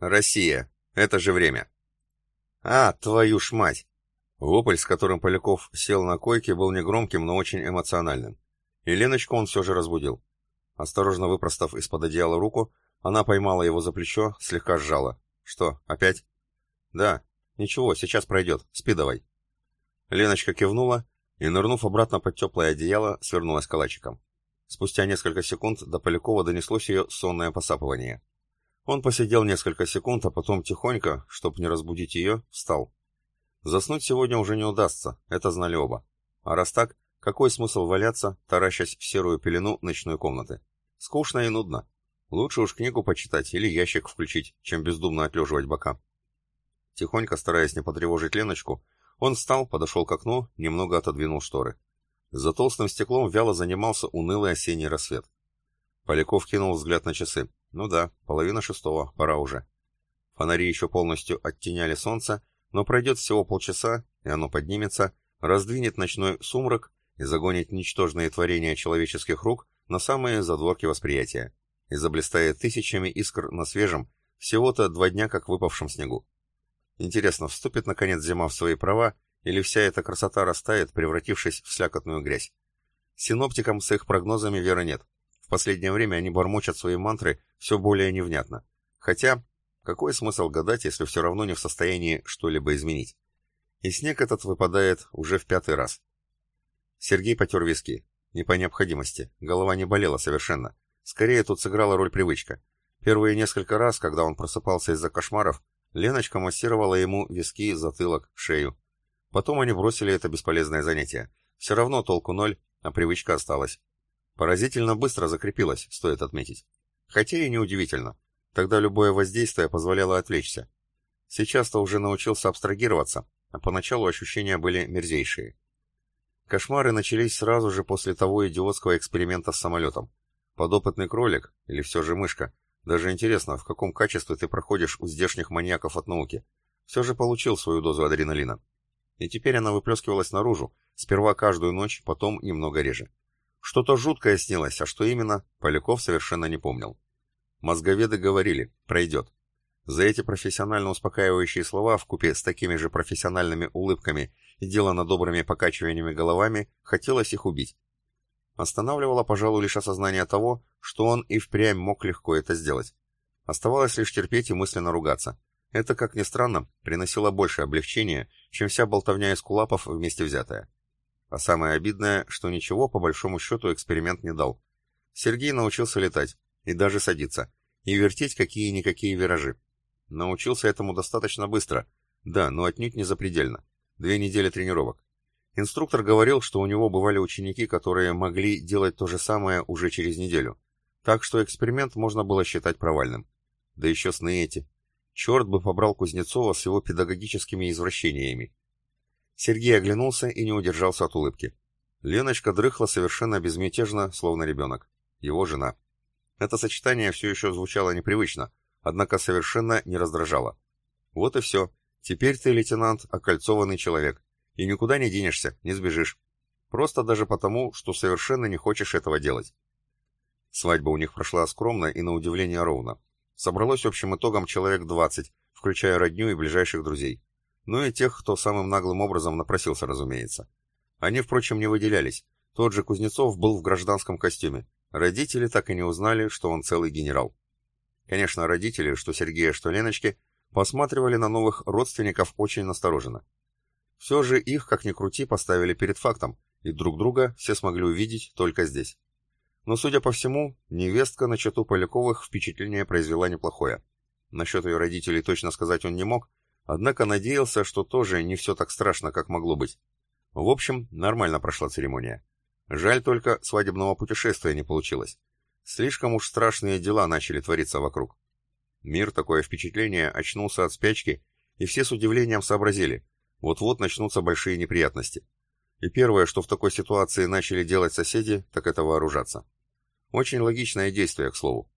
Россия. Это же время. А, твою ж мать! Вопль, с которым Поляков сел на койке, был негромким, но очень эмоциональным. И он все же разбудил. Осторожно выпростав из-под одеяла руку, она поймала его за плечо, слегка сжала. «Что, опять?» «Да. Ничего, сейчас пройдет. Спи давай». Леночка кивнула и, нырнув обратно под теплое одеяло, свернулась калачиком. Спустя несколько секунд до Полякова донеслось ее сонное посапывание. Он посидел несколько секунд, а потом тихонько, чтобы не разбудить ее, встал. Заснуть сегодня уже не удастся, это знали оба. А раз так, какой смысл валяться, таращась в серую пелену ночной комнаты? Скучно и нудно. Лучше уж книгу почитать или ящик включить, чем бездумно отлеживать бока. Тихонько, стараясь не потревожить Леночку, он встал, подошел к окну, немного отодвинул шторы. За толстым стеклом вяло занимался унылый осенний рассвет. Поляков кинул взгляд на часы. Ну да, половина шестого, пора уже. Фонари еще полностью оттеняли солнце, но пройдет всего полчаса, и оно поднимется, раздвинет ночной сумрак и загонит ничтожные творения человеческих рук на самые задворки восприятия, и заблистает тысячами искр на свежем, всего-то два дня как выпавшем снегу. Интересно, вступит наконец зима в свои права, или вся эта красота растает, превратившись в слякотную грязь? Синоптикам с их прогнозами веры нет. Последнее время они бормочат свои мантры все более невнятно. Хотя, какой смысл гадать, если все равно не в состоянии что-либо изменить? И снег этот выпадает уже в пятый раз. Сергей потер виски. Не по необходимости. Голова не болела совершенно. Скорее тут сыграла роль привычка. Первые несколько раз, когда он просыпался из-за кошмаров, Леночка массировала ему виски, затылок, шею. Потом они бросили это бесполезное занятие. Все равно толку ноль, а привычка осталась. Поразительно быстро закрепилась, стоит отметить. Хотя и неудивительно. Тогда любое воздействие позволяло отвлечься. Сейчас-то уже научился абстрагироваться, а поначалу ощущения были мерзейшие. Кошмары начались сразу же после того идиотского эксперимента с самолетом. Подопытный кролик, или все же мышка, даже интересно, в каком качестве ты проходишь у здешних маньяков от науки, все же получил свою дозу адреналина. И теперь она выплескивалась наружу, сперва каждую ночь, потом немного реже. Что-то жуткое снилось, а что именно, Поляков совершенно не помнил. Мозговеды говорили «пройдет». За эти профессионально успокаивающие слова в купе с такими же профессиональными улыбками и делано добрыми покачиваниями головами хотелось их убить. Останавливало, пожалуй, лишь осознание того, что он и впрямь мог легко это сделать. Оставалось лишь терпеть и мысленно ругаться. Это, как ни странно, приносило больше облегчения, чем вся болтовня из кулапов вместе взятая. А самое обидное, что ничего по большому счету эксперимент не дал. Сергей научился летать, и даже садиться, и вертеть какие-никакие виражи. Научился этому достаточно быстро, да, но отнюдь не запредельно. Две недели тренировок. Инструктор говорил, что у него бывали ученики, которые могли делать то же самое уже через неделю. Так что эксперимент можно было считать провальным. Да еще сны эти. Черт бы побрал Кузнецова с его педагогическими извращениями. Сергей оглянулся и не удержался от улыбки. Леночка дрыхла совершенно безмятежно, словно ребенок. Его жена. Это сочетание все еще звучало непривычно, однако совершенно не раздражало. Вот и все. Теперь ты, лейтенант, окольцованный человек. И никуда не денешься, не сбежишь. Просто даже потому, что совершенно не хочешь этого делать. Свадьба у них прошла скромно и на удивление ровно. Собралось общим итогом человек 20, включая родню и ближайших друзей. Ну и тех, кто самым наглым образом напросился, разумеется. Они, впрочем, не выделялись. Тот же Кузнецов был в гражданском костюме. Родители так и не узнали, что он целый генерал. Конечно, родители, что Сергея, что Леночки, посматривали на новых родственников очень настороженно. Все же их, как ни крути, поставили перед фактом, и друг друга все смогли увидеть только здесь. Но, судя по всему, невестка на чату Поляковых впечатление произвела неплохое. Насчет ее родителей точно сказать он не мог, однако надеялся, что тоже не все так страшно, как могло быть. В общем, нормально прошла церемония. Жаль только, свадебного путешествия не получилось. Слишком уж страшные дела начали твориться вокруг. Мир, такое впечатление, очнулся от спячки, и все с удивлением сообразили. Вот-вот начнутся большие неприятности. И первое, что в такой ситуации начали делать соседи, так это вооружаться. Очень логичное действие, к слову.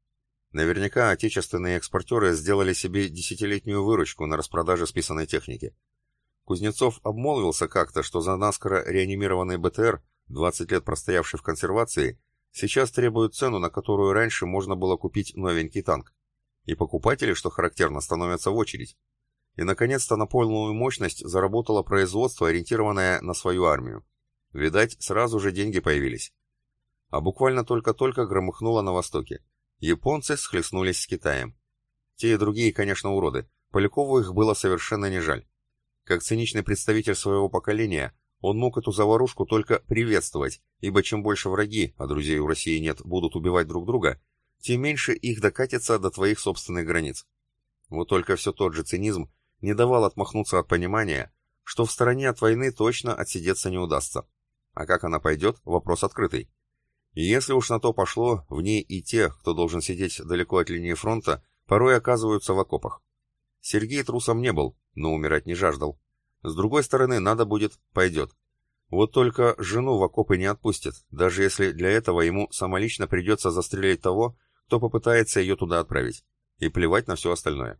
Наверняка отечественные экспортеры сделали себе десятилетнюю выручку на распродаже списанной техники. Кузнецов обмолвился как-то, что за наскоро реанимированный БТР, 20 лет простоявший в консервации, сейчас требует цену, на которую раньше можно было купить новенький танк. И покупатели, что характерно, становятся в очередь. И, наконец-то, на полную мощность заработало производство, ориентированное на свою армию. Видать, сразу же деньги появились. А буквально только-только громыхнуло на востоке. Японцы схлестнулись с Китаем. Те и другие, конечно, уроды. Полякову их было совершенно не жаль. Как циничный представитель своего поколения, он мог эту заварушку только приветствовать, ибо чем больше враги, а друзей у России нет, будут убивать друг друга, тем меньше их докатится до твоих собственных границ. Вот только все тот же цинизм не давал отмахнуться от понимания, что в стороне от войны точно отсидеться не удастся. А как она пойдет, вопрос открытый. И если уж на то пошло, в ней и те, кто должен сидеть далеко от линии фронта, порой оказываются в окопах. Сергей трусом не был, но умирать не жаждал. С другой стороны, надо будет, пойдет. Вот только жену в окопы не отпустит, даже если для этого ему самолично придется застрелить того, кто попытается ее туда отправить. И плевать на все остальное.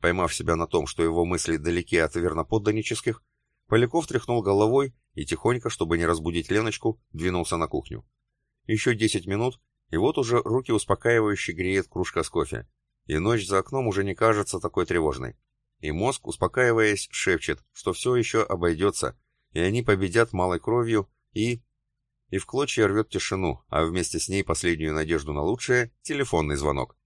Поймав себя на том, что его мысли далеки от верноподданнических, Поляков тряхнул головой и тихонько, чтобы не разбудить Леночку, двинулся на кухню. Еще десять минут, и вот уже руки успокаивающе греет кружка с кофе, и ночь за окном уже не кажется такой тревожной. И мозг, успокаиваясь, шепчет, что все еще обойдется, и они победят малой кровью, и... И в клочья рвет тишину, а вместе с ней последнюю надежду на лучшее — телефонный звонок.